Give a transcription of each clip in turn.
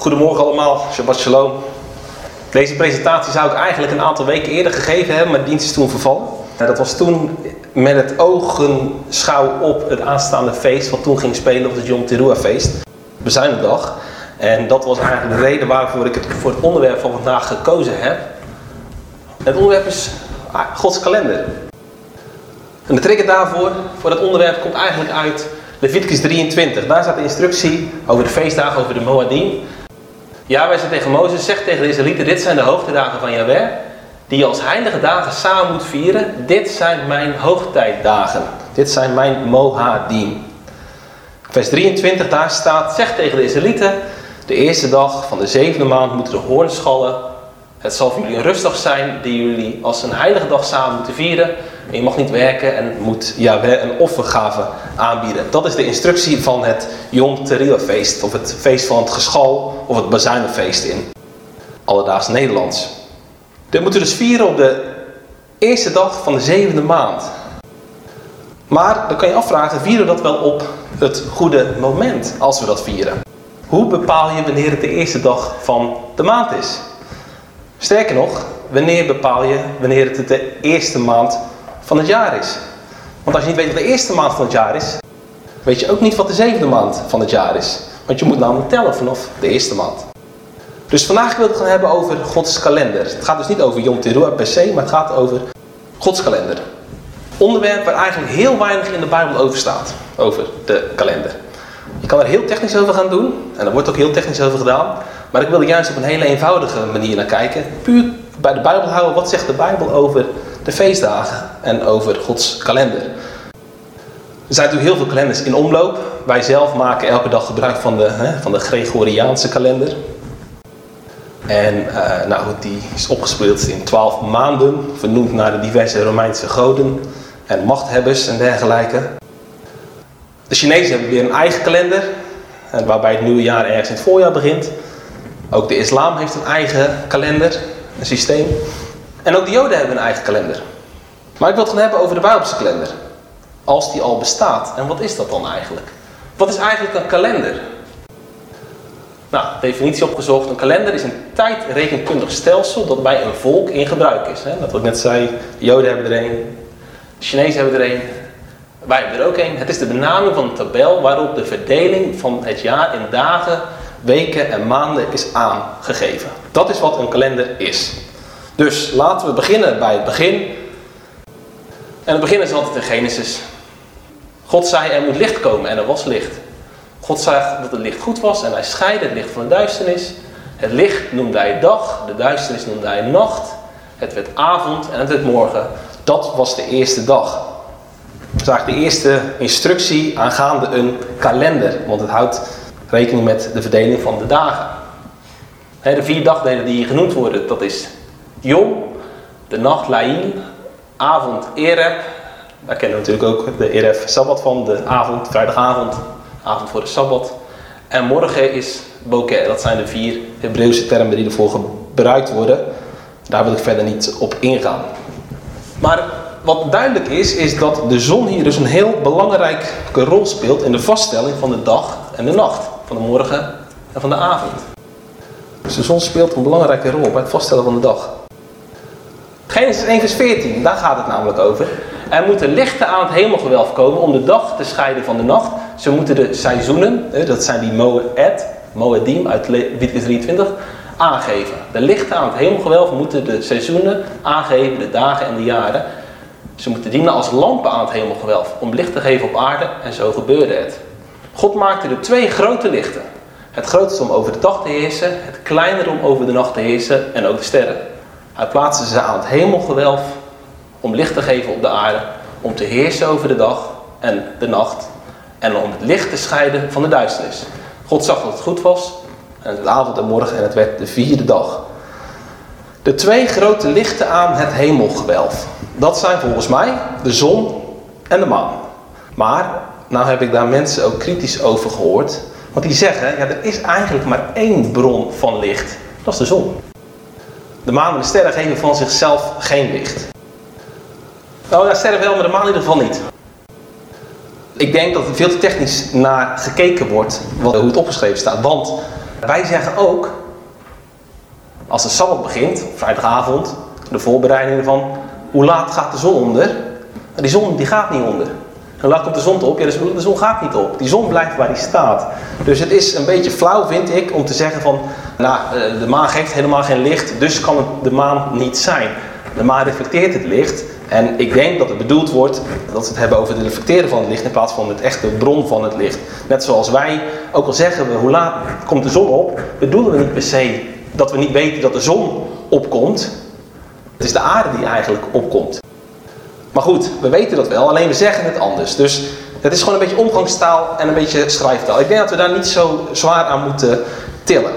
Goedemorgen allemaal, Shabbat Shalom. Deze presentatie zou ik eigenlijk een aantal weken eerder gegeven hebben, maar de dienst is toen vervallen. Dat was toen met het ogenschouw op het aanstaande feest, wat toen ging spelen op het Yom Teruah feest, bezuinigdag. En dat was eigenlijk de reden waarvoor ik het voor het onderwerp van vandaag gekozen heb. Het onderwerp is ah, Gods kalender. En de trigger daarvoor, voor het onderwerp, komt eigenlijk uit Leviticus 23. Daar staat de instructie over de feestdagen, over de Moadim. Wij zeggen tegen Mozes, zeg tegen de Israëlieten, dit zijn de hoogtedagen van Yahweh, die je als heilige dagen samen moet vieren. Dit zijn mijn hoogtijdagen. Dit zijn mijn Mohadim. Vers 23, daar staat, zeg tegen de Israëlieten, de eerste dag van de zevende maand moeten de hoorn schallen. Het zal voor jullie een rustdag zijn die jullie als een heilige dag samen moeten vieren. Je mag niet werken en moet Yahweh een offergave aanbieden. Dat is de instructie van het Yom Teruah feest. Of het feest van het geschal of het bazuinenfeest in alledaags Nederlands. Dit moeten we dus vieren op de eerste dag van de zevende maand. Maar dan kan je afvragen, vieren we dat wel op het goede moment als we dat vieren? Hoe bepaal je wanneer het de eerste dag van de maand is? Sterker nog, wanneer bepaal je wanneer het de eerste maand van het jaar is? Want als je niet weet wat de eerste maand van het jaar is, weet je ook niet wat de zevende maand van het jaar is. Want je moet namelijk tellen vanaf de eerste maand. Dus vandaag wil ik het gaan hebben over Gods kalender. Het gaat dus niet over Yom Teruah per se, maar het gaat over Gods kalender. Onderwerp waar eigenlijk heel weinig in de Bijbel over staat. Over de kalender. Je kan er heel technisch over gaan doen. En er wordt ook heel technisch over gedaan. Maar ik wil er juist op een hele eenvoudige manier naar kijken. Puur bij de Bijbel houden. Wat zegt de Bijbel over de feestdagen en over Gods kalender? Er zijn natuurlijk heel veel kalenders in omloop. Wij zelf maken elke dag gebruik van de, hè, van de Gregoriaanse kalender. En uh, nou die is opgespeeld in twaalf maanden, vernoemd naar de diverse Romeinse goden en machthebbers en dergelijke. De Chinezen hebben weer een eigen kalender, waarbij het nieuwe jaar ergens in het voorjaar begint. Ook de islam heeft een eigen kalender, een systeem. En ook de joden hebben een eigen kalender. Maar ik wil het gaan hebben over de Bijbelse kalender. Als die al bestaat. En wat is dat dan eigenlijk? Wat is eigenlijk een kalender? Nou, definitie opgezocht. Een kalender is een tijdrekenkundig stelsel dat bij een volk in gebruik is. Dat wat ik net zei, de Joden hebben er een, de Chinezen hebben er een, wij hebben er ook een. Het is de benaming van een tabel waarop de verdeling van het jaar in dagen, weken en maanden is aangegeven. Dat is wat een kalender is. Dus laten we beginnen bij het begin. En het begin is altijd in Genesis. God zei er moet licht komen en er was licht. God zag dat het licht goed was en hij scheidde het licht van de duisternis. Het licht noemde hij dag, de duisternis noemde hij nacht. Het werd avond en het werd morgen. Dat was de eerste dag. Dat is eigenlijk de eerste instructie aangaande een kalender. Want het houdt rekening met de verdeling van de dagen. De vier dagdelen die hier genoemd worden, dat is Yom, de nacht Laïl, avond Ereb. Daar kennen we natuurlijk ook de Ereb Sabbat van, de avond, vrijdagavond, avond voor de Sabbat. En morgen is Boker. Dat zijn de vier Hebreeuwse termen die ervoor gebruikt worden. Daar wil ik verder niet op ingaan. Maar wat duidelijk is, is dat de zon hier dus een heel belangrijke rol speelt in de vaststelling van de dag en de nacht. Van de morgen en van de avond. Dus de zon speelt een belangrijke rol bij het vaststellen van de dag. Genesis 1 vers 14, daar gaat het namelijk over. Er moeten lichten aan het hemelgewelf komen om de dag te scheiden van de nacht. Ze moeten de seizoenen, dat zijn die Moed, Moedim uit Leviticus 23, aangeven. De lichten aan het hemelgewelf moeten de seizoenen aangeven, de dagen en de jaren. Ze moeten dienen als lampen aan het hemelgewelf om licht te geven op aarde en zo gebeurde het. God maakte er twee grote lichten. Het grootste om over de dag te heersen, het kleinere om over de nacht te heersen en ook de sterren. Hij plaatste ze aan het hemelgewelf om licht te geven op de aarde, om te heersen over de dag en de nacht en om het licht te scheiden van de duisternis. God zag dat het goed was en het avond en morgen en het werd de vierde dag. De twee grote lichten aan het hemelgewelf. Dat zijn volgens mij de zon en de maan. Maar, nou heb ik daar mensen ook kritisch over gehoord. Want die zeggen, ja, er is eigenlijk maar één bron van licht. Dat is de zon. De maan en de sterren geven van zichzelf geen licht. Nou, ja, sterren wel, maar de maan in ieder geval niet. Ik denk dat er veel te technisch naar gekeken wordt wat, hoe het opgeschreven staat. Want Wij zeggen ook, als de Sabbat begint, vrijdagavond, de voorbereidingen van hoe laat gaat de zon onder? Die zon die gaat niet onder. En laat komt de zon op? Ja, de zon gaat niet op. Die zon blijft waar die staat. Dus het is een beetje flauw, vind ik, om te zeggen van... Nou, eh, de maan geeft helemaal geen licht, dus kan het de maan niet zijn. De maan reflecteert het licht. En ik denk dat het bedoeld wordt dat we het hebben over het reflecteren van het licht... in plaats van het echte bron van het licht. Net zoals wij, ook al zeggen we hoe laat komt de zon op... bedoelen we niet per se dat we niet weten dat de zon opkomt. Het is de aarde die eigenlijk opkomt. Maar goed, we weten dat wel, alleen we zeggen het anders. Dus het is gewoon een beetje omgangstaal en een beetje schrijftaal. Ik denk dat we daar niet zo zwaar aan moeten tillen.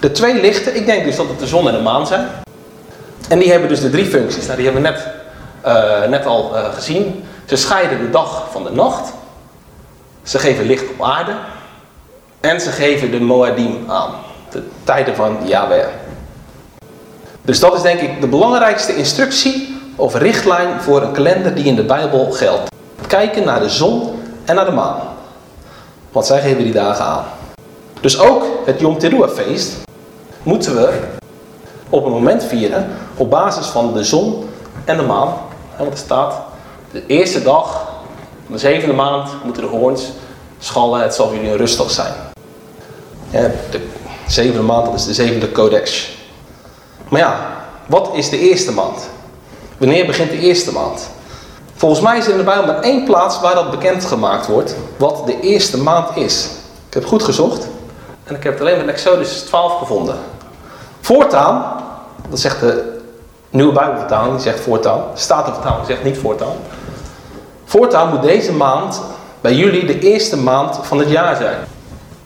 De twee lichten, ik denk dus dat het de zon en de maan zijn. En die hebben dus de drie functies. Nou, die hebben we net, uh, net al uh, gezien. Ze scheiden de dag van de nacht. Ze geven licht op aarde. En ze geven de Moadim aan. De tijden van Yahweh. Dus dat is denk ik de belangrijkste instructie of richtlijn voor een kalender die in de Bijbel geldt. Kijken naar de zon en naar de maan. Want zij geven die dagen aan. Dus ook het Yom Teruah feest moeten we op een moment vieren op basis van de zon en de maan. Want er staat, de eerste dag van de zevende maand moeten de hoorns schallen, het zal jullie een rustdag zijn. de zevende maand, dat is de zevende codex. Maar ja, wat is de eerste maand? Wanneer begint de eerste maand? Volgens mij is er in de Bijbel maar één plaats waar dat bekend gemaakt wordt, wat de eerste maand is. Ik heb goed gezocht en ik heb het alleen met Exodus 12 gevonden. Voortaan, dat zegt de nieuwe Bijbelvertaling, die zegt voortaan. Statenvertaling zegt niet voortaan. Voortaan moet deze maand bij jullie de eerste maand van het jaar zijn.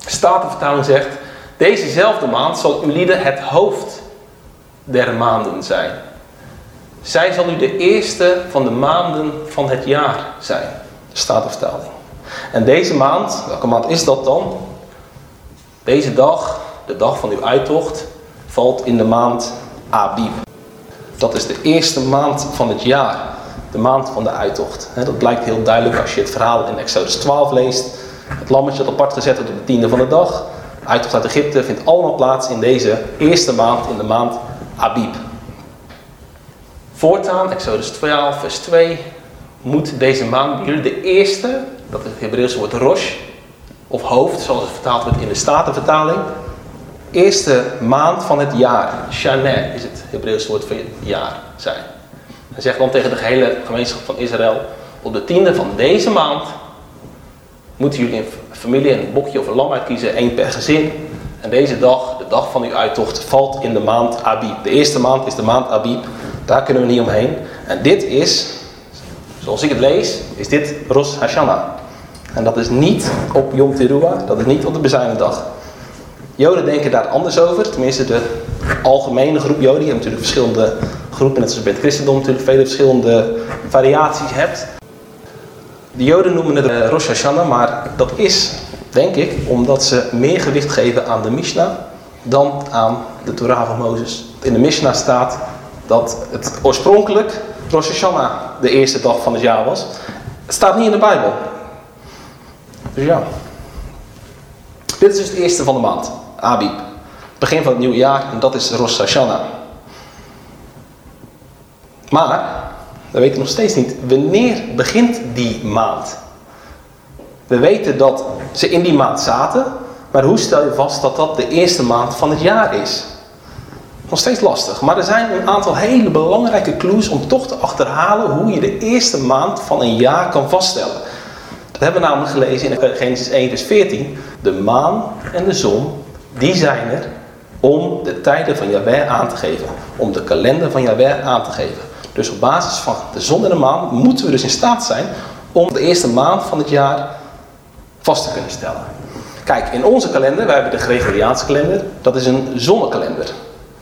Statenvertaling zegt, dezezelfde maand zal lieden het hoofd der maanden zijn. Zij zal u de eerste van de maanden van het jaar zijn. De Statenvertaling. En deze maand, welke maand is dat dan? Deze dag, de dag van uw uittocht, valt in de maand Abib. Dat is de eerste maand van het jaar. De maand van de uittocht. Dat blijkt heel duidelijk als je het verhaal in Exodus 12 leest. Het lammetje dat apart gezet wordt op de tiende van de dag. Uittocht uit Egypte vindt allemaal plaats in deze eerste maand, in de maand Abib. Voortaan, Exodus 12, vers 2, moet deze maand jullie de eerste, dat is het Hebreeuwse woord rosh, of hoofd, zoals het vertaald wordt in de Statenvertaling, eerste maand van het jaar, Shaneh is het Hebreeuwse woord voor jaar zijn. Hij zegt dan tegen de gehele gemeenschap van Israël, op de tiende van deze maand moeten jullie een familie een bokje of een lam uitkiezen, één per gezin. En deze dag, de dag van uw uittocht, valt in de maand Abib. De eerste maand is de maand Abib. Daar kunnen we niet omheen. En dit is, zoals ik het lees, is dit Rosh Hashanah. En dat is niet op Yom Teruah, dat is niet op de Bezuinendag. Joden denken daar anders over, tenminste de algemene groep Joden. Je hebt natuurlijk verschillende groepen, net zoals bij het christendom natuurlijk vele verschillende variaties hebt. De Joden noemen het uh, Rosh Hashanah, maar dat is, denk ik, omdat ze meer gewicht geven aan de Mishnah dan aan de Torah van Mozes. In de Mishnah staat dat het oorspronkelijk Rosh Hashanah de eerste dag van het jaar was. Het staat niet in de Bijbel. Dus ja. Dit is dus het eerste van de maand. Abib. Begin van het nieuwe jaar en dat is Rosh Hashanah. Maar, we weten nog steeds niet, wanneer begint die maand? We weten dat ze in die maand zaten, maar hoe stel je vast dat dat de eerste maand van het jaar is? Nog steeds lastig, maar er zijn een aantal hele belangrijke clues om toch te achterhalen hoe je de eerste maand van een jaar kan vaststellen. Dat hebben we namelijk gelezen in Genesis 1 vers 14. De maan en de zon, die zijn er om de tijden van Jahweh aan te geven. Om de kalender van Jahweh aan te geven. Dus op basis van de zon en de maan moeten we dus in staat zijn om de eerste maand van het jaar vast te kunnen stellen. Kijk, in onze kalender, wij hebben de Gregoriaanse kalender, dat is een zonnekalender.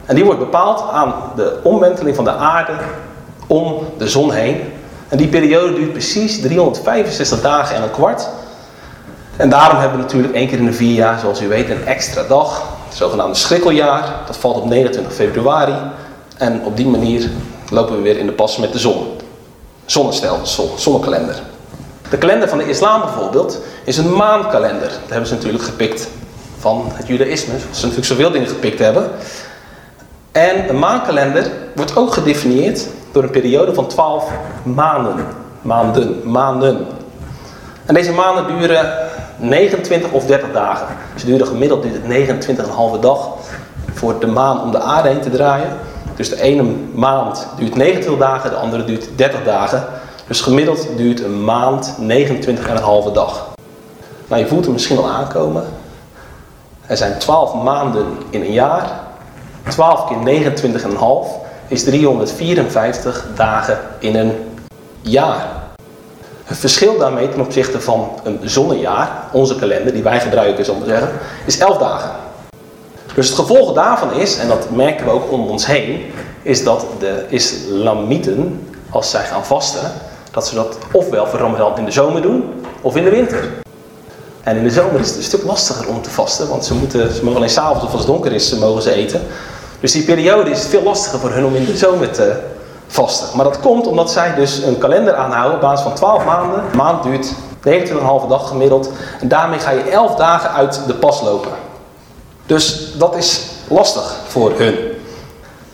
En die wordt bepaald aan de omwenteling van de aarde om de zon heen. En die periode duurt precies 365 dagen en een kwart. En daarom hebben we natuurlijk één keer in de vier jaar, zoals u weet, een extra dag. Het zogenaamde schrikkeljaar. Dat valt op 29 februari. En op die manier lopen we weer in de pas met de zon. Zonnestelsel, zonnekalender. De kalender van de islam bijvoorbeeld is een maankalender. Dat hebben ze natuurlijk gepikt van het judaïsme. Zoals ze natuurlijk zoveel dingen gepikt hebben. En een maankalender wordt ook gedefinieerd door een periode van 12 maanden. Maanden, maanden. En deze maanden duren 29 of 30 dagen. Ze duren gemiddeld duurt het 29,5 dag voor de maan om de aarde heen te draaien. Dus de ene maand duurt 29 dagen, de andere duurt 30 dagen. Dus gemiddeld duurt een maand 29,5 dag. Nou, je voelt hem misschien al aankomen. Er zijn 12 maanden in een jaar. 12 keer 29,5 is 354 dagen in een jaar. Het verschil daarmee ten opzichte van een zonnejaar, onze kalender die wij gebruiken, zal ik zeggen, is 11 dagen. Dus het gevolg daarvan is, en dat merken we ook om ons heen, is dat de islamieten, als zij gaan vasten, dat ze dat ofwel voor Ramadan in de zomer doen, of in de winter. En in de zomer is het een stuk lastiger om te vasten, want ze, moeten, ze mogen alleen s'avonds of als het donker is, mogen ze eten. Dus die periode is veel lastiger voor hun om in de zomer te vasten. Maar dat komt omdat zij dus een kalender aanhouden op basis van 12 maanden. Maand duurt 29,5 dag gemiddeld. En daarmee ga je 11 dagen uit de pas lopen. Dus dat is lastig voor hun.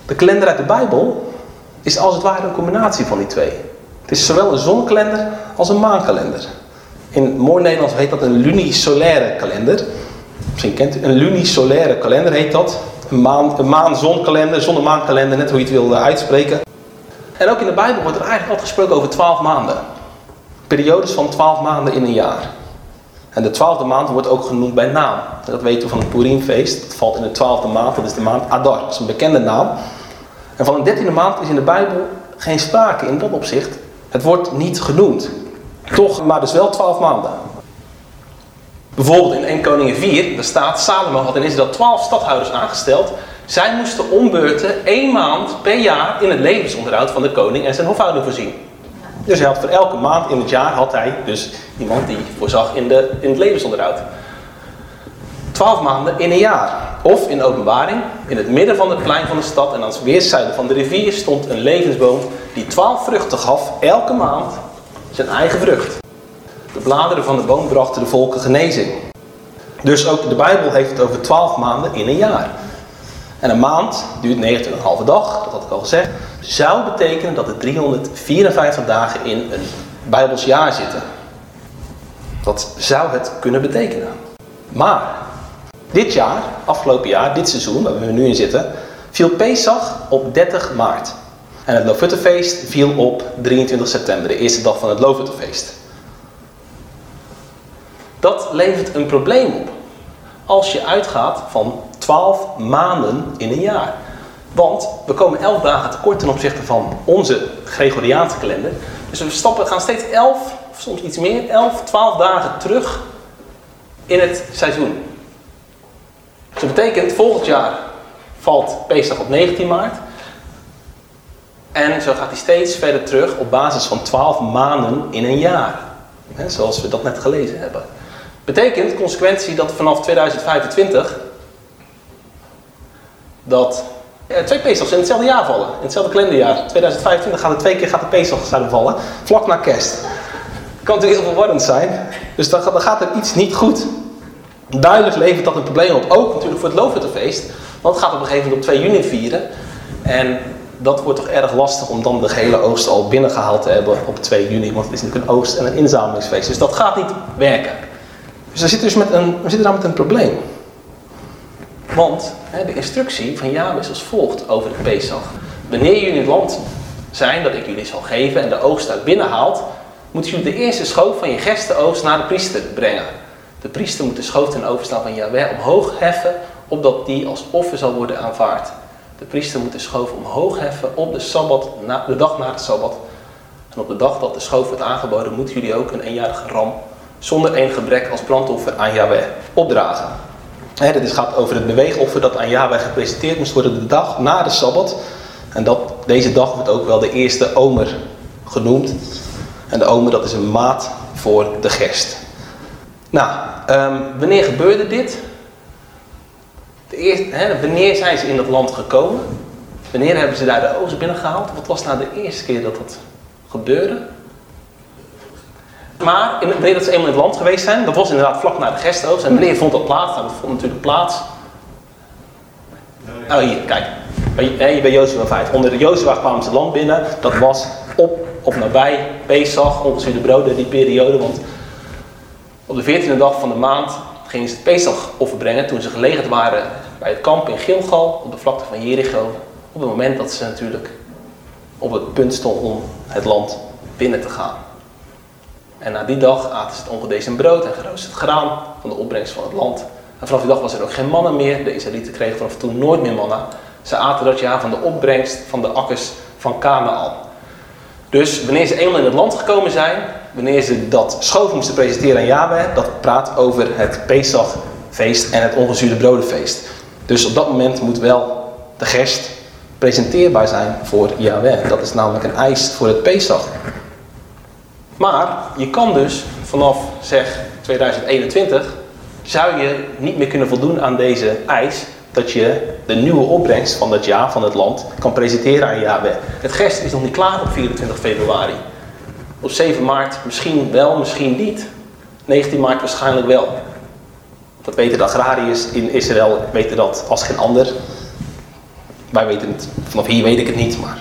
De kalender uit de Bijbel is als het ware een combinatie van die twee. Het is zowel een zonkalender als een maankalender. In mooi Nederlands heet dat een lunisolaire kalender. Misschien kent u een lunisolaire kalender heet dat. Een maan, een maan-zonkalender, zonne-maankalender, net hoe je het wil uitspreken. En ook in de Bijbel wordt er eigenlijk altijd gesproken over twaalf maanden. Periodes van twaalf maanden in een jaar. En de twaalfde maand wordt ook genoemd bij naam. Dat weten we van het Purimfeest. Dat valt in de twaalfde maand, dat is de maand Adar. Dat is een bekende naam. En van een dertiende maand is in de Bijbel geen sprake in dat opzicht. Het wordt niet genoemd. Toch, maar dus wel twaalf maanden. Bijvoorbeeld in 1 Koningen 4, daar staat, Salomo had in Israël twaalf stadhouders aangesteld. Zij moesten ombeurten één maand per jaar in het levensonderhoud van de koning en zijn hofhouding voorzien. Dus hij had voor elke maand in het jaar had hij dus iemand die voorzag in, de, in het levensonderhoud. Twaalf maanden in een jaar. Of in openbaring, in het midden van het plein van de stad en aan het weerszijde van de rivier stond een levensboom die twaalf vruchten gaf, elke maand zijn eigen vrucht. De bladeren van de boom brachten de volken genezing. Dus ook de Bijbel heeft het over twaalf maanden in een jaar. En een maand duurt 29,5 dag, dat had ik al gezegd. Zou betekenen dat er 354 dagen in een Bijbels jaar zitten. Dat zou het kunnen betekenen. Maar dit jaar, afgelopen jaar, dit seizoen waar we nu in zitten, viel Pesach op 30 maart. En het Lofuttefeest viel op 23 september, de eerste dag van het Lofuttefeest. Dat levert een probleem op. Als je uitgaat van 12 maanden in een jaar. Want we komen 11 dagen tekort ten opzichte van onze Gregoriaanse kalender. Dus we stappen, gaan steeds 11, of soms iets meer, 11, 12 dagen terug in het seizoen. Dus dat betekent, volgend jaar valt Pesach op 19 maart. En zo gaat hij steeds verder terug op basis van 12 maanden in een jaar. zoals we dat net gelezen hebben. Betekent consequentie dat vanaf 2025 dat eh, twee Pesachs in hetzelfde jaar vallen. In hetzelfde kalenderjaar. 2025 gaat er twee keer gaat de Pesach vallen. Vlak na kerst. Kan natuurlijk heel verwarrend zijn. Dus dan, gaat er iets niet goed. Duidelijk levert dat een probleem op. Ook natuurlijk voor het Loofhuttenfeest. Want het gaat op een gegeven moment op 2 juni vieren. En dat wordt toch erg lastig om dan de gehele oogst al binnengehaald te hebben op 2 juni. Want het is natuurlijk een oogst- en een inzamelingsfeest. Dus dat gaat niet werken. Dus we zitten dus met een, we zitten daar met een probleem. Want hè, de instructie van Jahwe is als volgt over het Pesach. Wanneer jullie in het land zijn dat ik jullie zal geven en de oogst daar binnenhaalt, moeten jullie de eerste schoof van je gerstenoogst naar de priester brengen. De priester moet de schoof ten overstaan van Yahweh omhoog heffen, opdat die als offer zal worden aanvaard. De priester moet de schoof omhoog heffen op de, sabbat, de dag na de Sabbat. En op de dag dat de schoof wordt aangeboden, moeten jullie ook een eenjarige ram zonder één gebrek als brandoffer aan Yahweh opdragen. He, dit gaat over het beweegoffer dat aan Yahweh gepresenteerd moest worden de dag na de Sabbat. En dat, deze dag wordt ook wel de eerste omer genoemd. En de omer dat is een maat voor de gerst. Nou, um, wanneer gebeurde dit? De eerste, wanneer zijn ze in dat land gekomen? Wanneer hebben ze daar de oogst binnengehaald? Wat was nou de eerste keer dat dat gebeurde? Maar in, wanneer dat ze eenmaal in het land geweest zijn, dat was inderdaad vlak na de gestoogst. En wanneer vond dat plaats? Nou, dat vond natuurlijk plaats. Oh hier, kijk. Bij, nee, bij Jozua 5. Onder de Jozua kwamen ze het land binnen. Dat was op of nabij Pesach, ongeveer de broden, die periode. Want op de 14e dag van de maand gingen ze het Pesach offer toen ze gelegerd waren bij het kamp in Gilgal, op de vlakte van Jericho. Op het moment dat ze natuurlijk op het punt stonden om het land binnen te gaan. En na die dag aten ze het ongedezen brood en geroosterd graan van de opbrengst van het land. En vanaf die dag was er ook geen mannen meer. De Israëlieten kregen vanaf toen nooit meer mannen. Ze aten dat jaar van de opbrengst van de akkers van Canaan. Dus wanneer ze eenmaal in het land gekomen zijn, wanneer ze dat schoof moesten presenteren aan Yahweh, dat praat over het Pesachfeest en het ongezuurde brodenfeest. Dus op dat moment moet wel de gerst presenteerbaar zijn voor Yahweh. Dat is namelijk een eis voor het Pesach. Maar je kan dus vanaf zeg 2021 zou je niet meer kunnen voldoen aan deze eis dat je de nieuwe opbrengst van dat jaar van het land kan presenteren aan Yahweh. Het gerst is nog niet klaar op 24 februari. Op 7 maart misschien wel, misschien niet. 19 maart waarschijnlijk wel. Dat weten de agrariërs in Israël weten dat als geen ander. Wij weten het, vanaf hier weet ik het niet, maar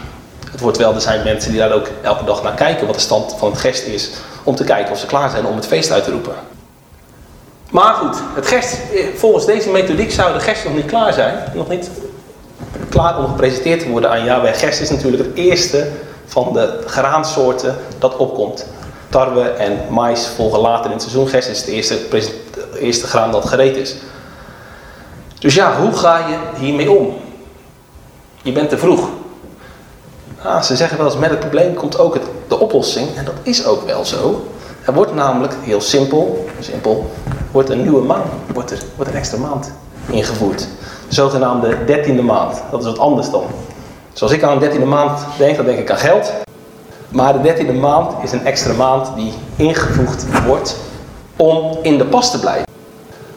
het wel, er zijn mensen die daar ook elke dag naar kijken wat de stand van het gerst is. Om te kijken of ze klaar zijn om het feest uit te roepen. Maar goed, het gerst, eh, volgens deze methodiek zou de gerst nog niet klaar zijn. Nog niet klaar om gepresenteerd te worden aan Yahweh. Gerst is natuurlijk het eerste van de graansoorten dat opkomt. Tarwe en mais volgen later in het seizoen. Gerst is het eerste, eerste graan dat gereed is. Dus ja, hoe ga je hiermee om? Je bent te vroeg. Ah, ze zeggen wel eens, met het probleem komt ook het, de oplossing. En dat is ook wel zo. Er wordt namelijk heel simpel, simpel, wordt een nieuwe maand, wordt er, wordt een extra maand ingevoerd. De zogenaamde dertiende maand. Dat is wat anders dan. Zoals ik aan een dertiende maand denk, dan denk ik aan geld. Maar de dertiende maand is een extra maand die ingevoegd wordt om in de pas te blijven.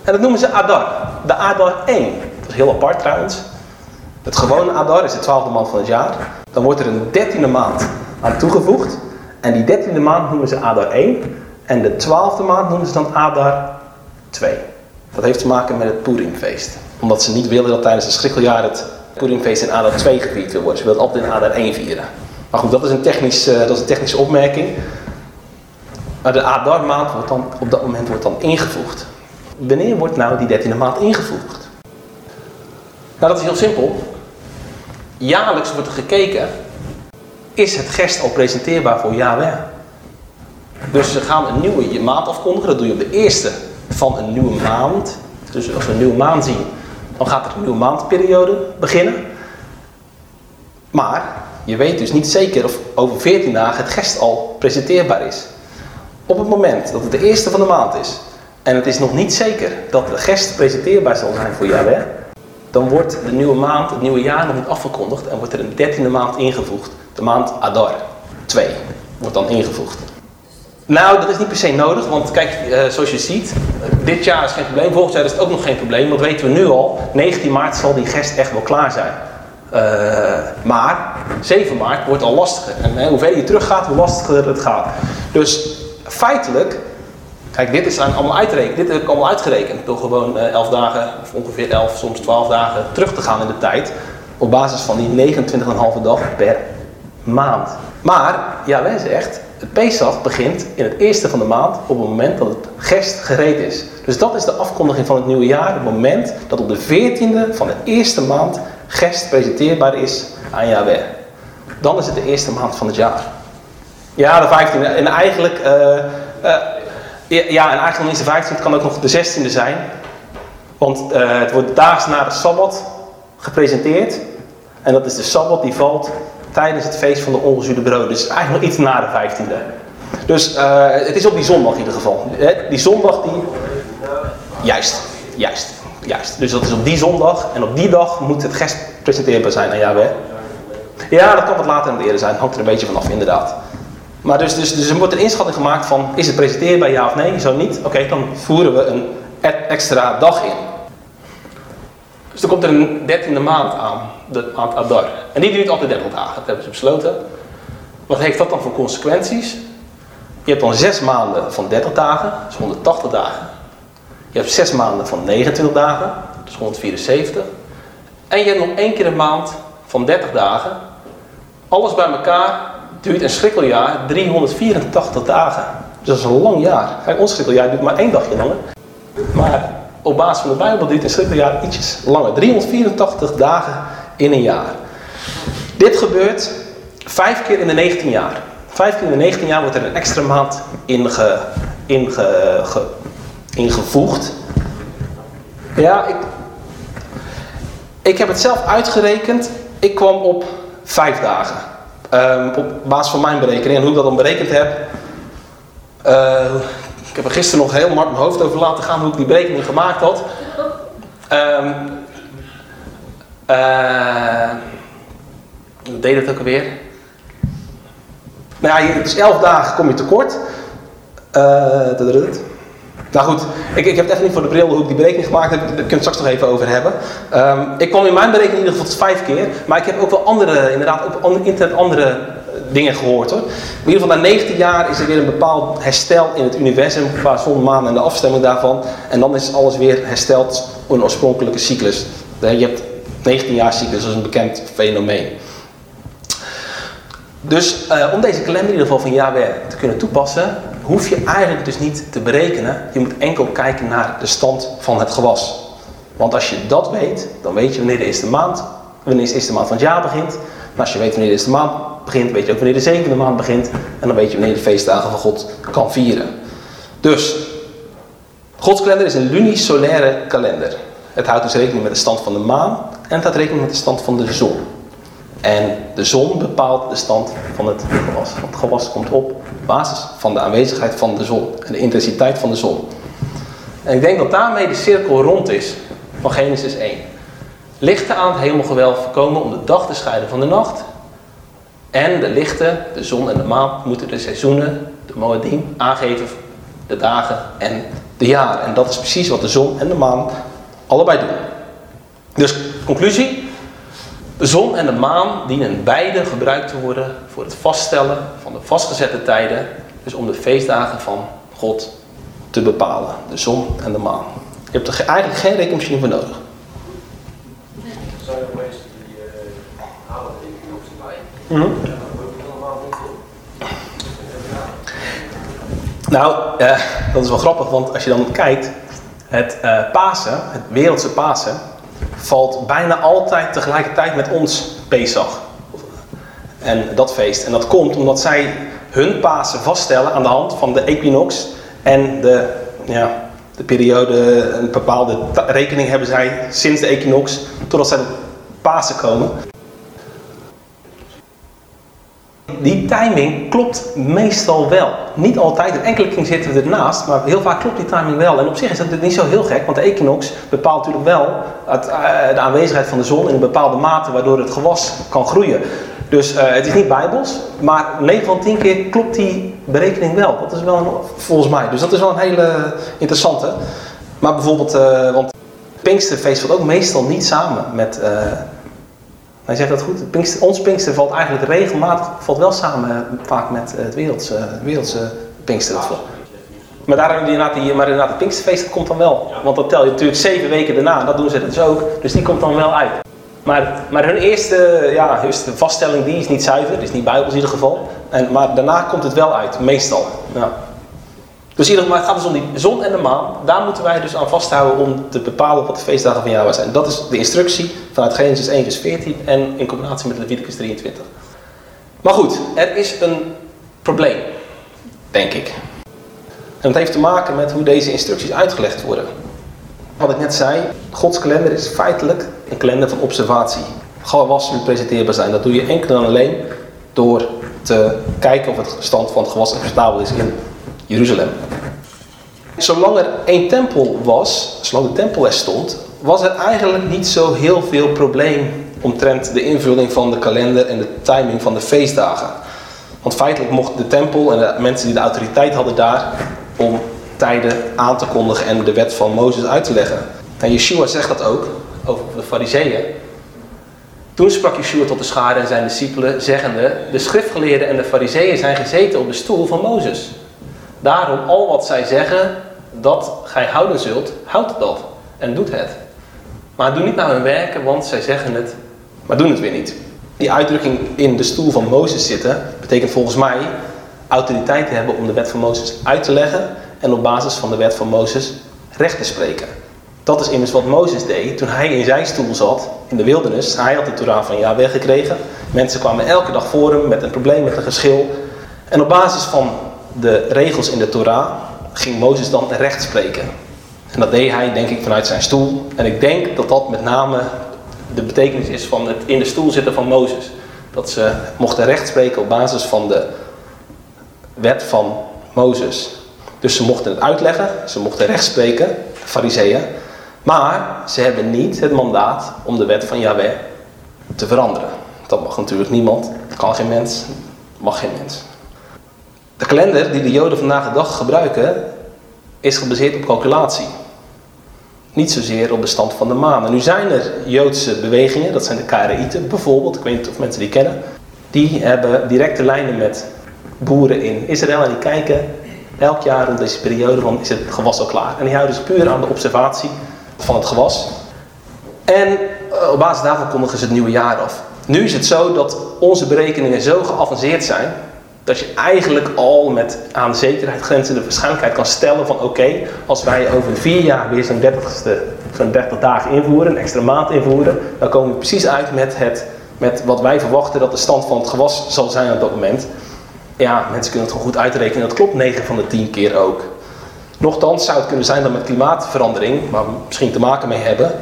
En dat noemen ze Adar. De Adar 1. Dat is heel apart trouwens. Het gewone Adar is de twaalfde maand van het jaar. Dan wordt er een dertiende maand aan toegevoegd. En die dertiende maand noemen ze Adar 1. En de twaalfde maand noemen ze dan Adar 2. Dat heeft te maken met het Purimfeest. Omdat ze niet willen dat tijdens het schrikkeljaar het Purimfeest in Adar 2 gevierd wil worden. Ze willen altijd in Adar 1 vieren. Maar goed, dat is een, technisch, uh, dat is een technische opmerking. Maar de Adar maand wordt dan, op dat moment wordt dan ingevoegd. Wanneer wordt nou die dertiende maand ingevoegd? Nou, dat is heel simpel. Jaarlijks wordt er gekeken, is het gerst al presenteerbaar voor Yahweh? Dus ze gaan een nieuwe maand afkondigen. Dat doe je op de eerste van een nieuwe maand. Dus als we een nieuwe maand zien, dan gaat er een nieuwe maandperiode beginnen. Maar je weet dus niet zeker of over 14 dagen het gest al presenteerbaar is. Op het moment dat het de eerste van de maand is en het is nog niet zeker dat de gest presenteerbaar zal zijn voor Yahweh, dan wordt de nieuwe maand, het nieuwe jaar nog niet afgekondigd en wordt er een dertiende maand ingevoegd. De maand Adar 2 wordt dan ingevoegd. Nou, dat is niet per se nodig, want kijk, uh, zoals je ziet, dit jaar is geen probleem, volgend jaar is het ook nog geen probleem, want weten we nu al, 19 maart zal die gest echt wel klaar zijn. Uh, maar 7 maart wordt al lastiger. En uh, hoe verder je teruggaat, hoe lastiger het gaat. Dus feitelijk, kijk, dit is allemaal uitgerekend. Dit heb ik allemaal uitgerekend door gewoon 11 dagen, of ongeveer 11, soms 12 dagen terug te gaan in de tijd. Op basis van die 29,5 dag per maand. Maar, ja, wij zegt, het Pesach begint in het eerste van de maand op het moment dat het gerst gereed is. Dus dat is de afkondiging van het nieuwe jaar. Het moment dat op de 14e van de eerste maand gerst presenteerbaar is aan Yahweh. Dan is het de eerste maand van het jaar. Ja, de 15e. En eigenlijk, uh, uh, ja, en eigenlijk niet de 15e. Het kan ook nog de 16e zijn. Want uh, het wordt daags na de Sabbat gepresenteerd. En dat is de Sabbat die valt tijdens het feest van de ongezuurde brood. Dus eigenlijk nog iets na de 15e. Dus uh, het is op die zondag in ieder geval. Die zondag die... Juist, juist, juist. Dus dat is op die zondag. En op die dag moet het gest presenteerbaar zijn aan Yahweh. Ja, dat kan wat later en wat eerder zijn. Hangt er een beetje vanaf, inderdaad. Maar dus, dus, dus er wordt een inschatting gemaakt van, is het presenteerbaar ja of nee? Zo niet. Oké, dan voeren we een extra dag in. Dus er komt er een dertiende maand aan, de maand Adar. En die duurt altijd 30 dagen, dat hebben ze besloten. Wat heeft dat dan voor consequenties? Je hebt dan zes maanden van 30 dagen, is 180 dagen. Je hebt zes maanden van 29 dagen, is 174. En je hebt nog één keer een maand van 30 dagen. Alles bij elkaar duurt een schrikkeljaar 384 dagen. Dus dat is een lang jaar. Kijk, ons schrikkeljaar duurt maar één dagje langer. Maar op basis van de Bijbel duurt een schrikkeljaar ietsjes langer. 384 dagen in een jaar. Dit gebeurt vijf keer in de 19 jaar. Vijf keer in de 19 jaar wordt er een extra maand ge, ingevoegd. Ja, ik, ik heb het zelf uitgerekend. Ik kwam op vijf dagen. Um, op basis van mijn berekening. En hoe ik dat dan berekend heb. Uh, ik heb er gisteren nog heel hard mijn hoofd over laten gaan hoe ik die berekening gemaakt had. Um, deed het ook alweer? Nou ja, dus elf dagen kom je tekort. Uh, nou goed, ik, ik heb het niet voor de bril hoe ik die berekening gemaakt heb. Daar kunnen we het straks nog even over hebben. Um, ik kwam in mijn berekening in ieder geval vijf keer. Maar ik heb ook wel andere, inderdaad, op internet andere eh, dingen gehoord hoor. In ieder geval na 19 jaar is er weer een bepaald herstel in het universum qua zon, maan en de afstemming daarvan. En dan is alles weer hersteld in een oorspronkelijke cyclus. Je hebt 19 jaar cyclus, dat is een bekend fenomeen. Dus uh, om deze kalender in ieder geval van Yahweh te kunnen toepassen, hoef je eigenlijk dus niet te berekenen. Je moet enkel kijken naar de stand van het gewas. Want als je dat weet, dan weet je wanneer de eerste maand, wanneer de eerste maand van het jaar begint. Als je weet wanneer de eerste maand begint, weet je ook wanneer de zevende maand begint. En dan weet je wanneer de feestdagen van God kan vieren. Dus, Gods kalender is een lunisolaire kalender. Het houdt dus rekening met de stand van de maan en het houdt rekening met de stand van de zon. En de zon bepaalt de stand van het gewas. Want het gewas komt op basis van de aanwezigheid van de zon en de intensiteit van de zon. En ik denk dat daarmee de cirkel rond is van Genesis 1. Lichten aan het hemelgewelf voorkomen om de dag te scheiden van de nacht. En de lichten, de zon en de maan, moeten de seizoenen, de Moedim, aangeven, de dagen en de jaren. En dat is precies wat de zon en de maan allebei doen. Dus conclusie, de zon en de maan dienen beide gebruikt te worden voor het vaststellen van de vastgezette tijden. Dus om de feestdagen van God te bepalen. De zon en de maan. Je hebt er eigenlijk geen rekenmachine voor nodig. Mm Nou, uh, dat is wel grappig, want als je dan kijkt, het uh, Pasen, het wereldse Pasen, valt bijna altijd tegelijkertijd met ons Pesach. En dat feest. En dat komt omdat zij hun Pasen vaststellen aan de hand van de equinox en de, ja, de periode, een bepaalde rekening hebben zij sinds de equinox, totdat zij tot Pasen komen. Die timing klopt meestal wel. Niet altijd, in enkele keer zitten we ernaast, maar heel vaak klopt die timing wel. En op zich is dat niet zo heel gek, want de equinox bepaalt natuurlijk wel het, uh, de aanwezigheid van de zon in een bepaalde mate waardoor het gewas kan groeien. Dus uh, het is niet bijbels, maar 9 van 10 keer klopt die berekening wel. Dat is wel een, volgens mij. Dus dat is wel een hele interessante. Maar bijvoorbeeld, uh, want Pinksterfeest valt ook meestal niet samen met hij zegt dat goed. Pinkster, ons Pinkster valt eigenlijk regelmatig valt wel samen eh, vaak met het wereldse, wereldse Pinkster. Maar, daar, inderdaad, die, maar inderdaad, het Pinksterfeest komt dan wel. Want dat tel je natuurlijk zeven weken daarna. Dat doen ze dus ook. Dus die komt dan wel uit. Maar, maar hun eerste, ja, eerste vaststelling die is niet zuiver. Is niet bijbels in ieder geval. En, maar daarna komt het wel uit. Meestal. Ja. Dus ieder geval gaat dus om die zon en de maan. Daar moeten wij dus aan vasthouden om te bepalen wat de feestdagen van Jahwe zijn. Dat is de instructie vanuit Genesis 1 vers 14 en in combinatie met Leviticus 23. Maar goed, er is een probleem, denk ik. En dat heeft te maken met hoe deze instructies uitgelegd worden. Wat ik net zei, Gods kalender is feitelijk een kalender van observatie. Gewas moet presenteerbaar zijn. Dat doe je enkel en alleen door te kijken of het stand van het gewas acceptabel is in Jeruzalem. Zolang er één tempel was, zolang de tempel er stond, was er eigenlijk niet zo heel veel probleem omtrent de invulling van de kalender en de timing van de feestdagen. Want feitelijk mocht de tempel en de mensen die de autoriteit hadden daar om tijden aan te kondigen en de wet van Mozes uit te leggen. En Yeshua zegt dat ook over de fariseeën. Toen sprak Yeshua tot de schade en zijn discipelen, zeggende: De schriftgeleerden en de fariseeën zijn gezeten op de stoel van Mozes. Daarom, al wat zij zeggen dat gij houden zult, houdt dat en doet het. Maar doe niet naar hun werken, want zij zeggen het, maar doen het weer niet. Die uitdrukking in de stoel van Mozes zitten, betekent volgens mij autoriteit te hebben om de wet van Mozes uit te leggen en op basis van de wet van Mozes recht te spreken. Dat is immers wat Mozes deed toen hij in zijn stoel zat in de wildernis. Hij had de Torah van Yahweh gekregen. Mensen kwamen elke dag voor hem met een probleem, met een geschil. En op basis van de regels in de Torah ging Mozes dan recht spreken. En dat deed hij, denk ik, vanuit zijn stoel. En ik denk dat dat met name de betekenis is van het in de stoel zitten van Mozes. Dat ze mochten recht spreken op basis van de wet van Mozes. Dus ze mochten het uitleggen, ze mochten recht spreken, fariseeën. Maar ze hebben niet het mandaat om de wet van Yahweh te veranderen. Dat mag natuurlijk niemand, kan geen mens, mag geen mens. De kalender die de Joden vandaag de dag gebruiken, is gebaseerd op calculatie. Niet zozeer op de stand van de maan. Nu zijn er Joodse bewegingen, dat zijn de Karaïten bijvoorbeeld, ik weet niet of mensen die kennen. Die hebben directe lijnen met boeren in Israël en die kijken elk jaar rond deze periode van is het gewas al klaar. En die houden zich puur aan de observatie van het gewas. En eh, op basis daarvan kondigen ze het nieuwe jaar af. Nu is het zo dat onze berekeningen zo geavanceerd zijn dat je eigenlijk al met aan zekerheid grenzende waarschijnlijkheid kan stellen van oké, als wij over vier jaar weer zo'n 30, zo'n 30 dagen invoeren, een extra maand invoeren, dan komen we precies uit met, het, met wat wij verwachten dat de stand van het gewas zal zijn op dat moment. Ja, mensen kunnen het gewoon goed uitrekenen, dat klopt 9 van de 10 keer ook. Nochtans zou het kunnen zijn dat met klimaatverandering, waar we misschien te maken mee hebben,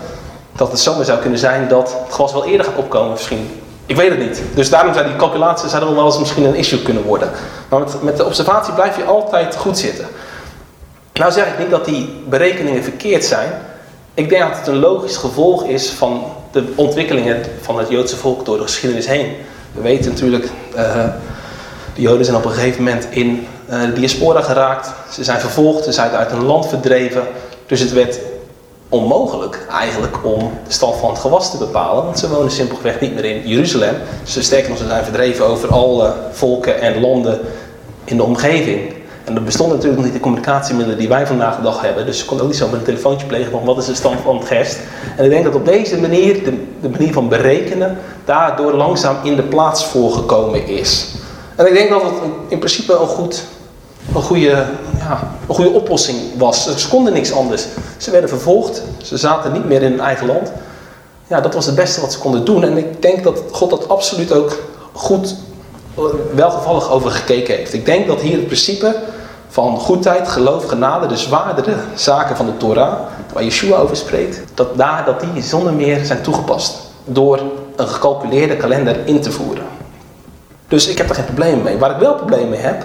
dat het zomaar zou kunnen zijn dat het gewas wel eerder gaat opkomen, misschien ik weet het niet. Dus daarom zijn die calculaties zouden wel eens misschien een issue kunnen worden. Maar met, met de observatie blijf je altijd goed zitten. Nou zeg ik niet dat die berekeningen verkeerd zijn. Ik denk dat het een logisch gevolg is van de ontwikkelingen van het Joodse volk door de geschiedenis heen. We weten natuurlijk, uh, de Joden zijn op een gegeven moment in uh, de diaspora geraakt. Ze zijn vervolgd, ze zijn uit hun land verdreven. Dus het werd onmogelijk eigenlijk om de stand van het gewas te bepalen. Want ze wonen simpelweg niet meer in Jeruzalem. Ze sterker nog, ze zijn verdreven over alle volken en landen in de omgeving. En er bestonden natuurlijk nog niet de communicatiemiddelen die wij vandaag de dag hebben. Dus ze konden ook niet zo met een telefoontje plegen van wat is de stand van het gest. En ik denk dat op deze manier, de, de manier van berekenen, daardoor langzaam in de plaats voorgekomen is. En ik denk dat het in principe een goed een goede, ja, een goede oplossing was. Ze konden niks anders. Ze werden vervolgd, ze zaten niet meer in hun eigen land. Ja, dat was het beste wat ze konden doen. En ik denk dat God dat absoluut ook goed, welgevallig over gekeken heeft. Ik denk dat hier het principe van goedheid, geloof, genade, de zwaardere zaken van de Torah, waar Yeshua over spreekt, dat, daar, dat die zonder meer zijn toegepast. Door een gecalculeerde kalender in te voeren. Dus ik heb er geen probleem mee. Waar ik wel problemen mee heb,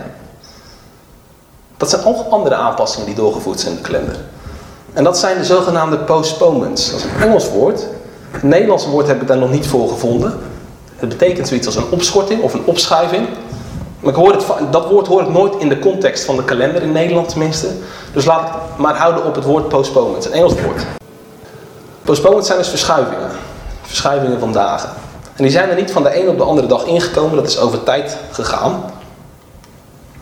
dat zijn ook andere aanpassingen die doorgevoerd zijn in de kalender. En dat zijn de zogenaamde postponements. Dat is een Engels woord. Het Nederlandse woord heb ik daar nog niet voor gevonden. Het betekent zoiets als een opschorting of een opschuiving. Maar ik hoor het, dat woord hoor ik nooit in de context van de kalender in Nederland tenminste. Dus laat ik maar houden op het woord postponements, een Engels woord. Postponements zijn dus verschuivingen. Verschuivingen van dagen. En die zijn er niet van de een op de andere dag ingekomen, dat is over tijd gegaan.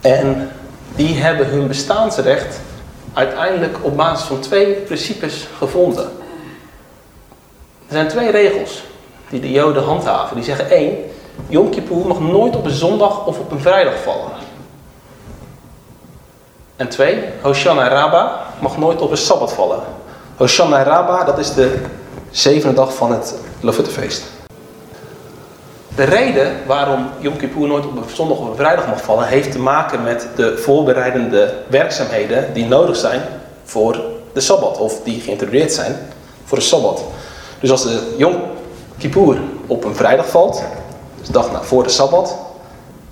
En die hebben hun bestaansrecht uiteindelijk op basis van twee principes gevonden. Er zijn twee regels die de Joden handhaven. Die zeggen één, Yom Kippur mag nooit op een zondag of op een vrijdag vallen. En twee, Hoshana Rabba mag nooit op een Sabbat vallen. Hoshana Rabba, dat is de zevende dag van het Lofuttefeest. De reden waarom Yom Kippur nooit op een zondag of een vrijdag mag vallen, heeft te maken met de voorbereidende werkzaamheden die nodig zijn voor de Sabbat, of die geïntroduceerd zijn voor de Sabbat. Dus als de Yom Kippur op een vrijdag valt, dus de dag na, voor de Sabbat,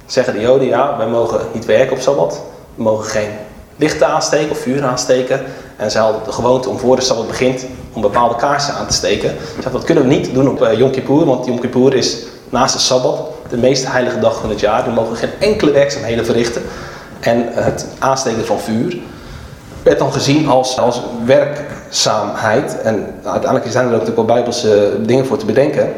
zeggen de Joden ja, wij mogen niet werken op Sabbat, we mogen geen lichten aansteken of vuur aansteken. En ze hadden de gewoonte om voor de Sabbat begint om bepaalde kaarsen aan te steken. Ze zeiden, dat kunnen we niet doen op uh, Yom Kippur, want Yom Kippur is naast de Sabbat de meest heilige dag van het jaar. We mogen geen enkele werkzaamheden verrichten. En het aansteken van vuur werd dan gezien als, als werkzaamheid. En uiteindelijk zijn er ook natuurlijk wel bijbelse dingen voor te bedenken.